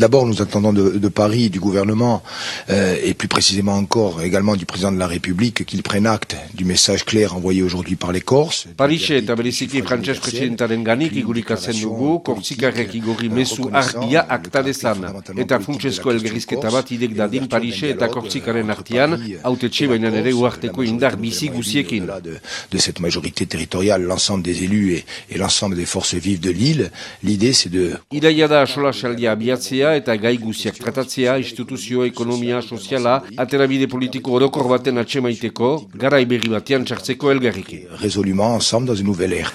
D'abord, nous attendons de, de, Paris, du gouvernement, euh, et plus précisément encore également du président de la République, qu'il prenne acte du message clair envoyé aujourd'hui par les Corses. Paris eta bereziki frantses presidentaren ganik igurikatzen dugu, kortzikarrek igorri mezu argia akta dezan. Eta funtsezko elgerrizketa bat idek dadin Paris eta kortzikaren artian, autetxe baina ere uarteko indar bizi guziekin. De, de cette majorité territoriale, l'ensemble des élus et, et l'ensemble des forces vives de l'île, l'idée c'est de... Iraia da solasaldia abiatzea eta gai guziak tratatzea, instituzio, ekonomia, soziala, aterabide politiko orokor baten atsemaiteko, garai berri batean txartzeko elgarriki. Résolument ensemble dans une nouvelle ère.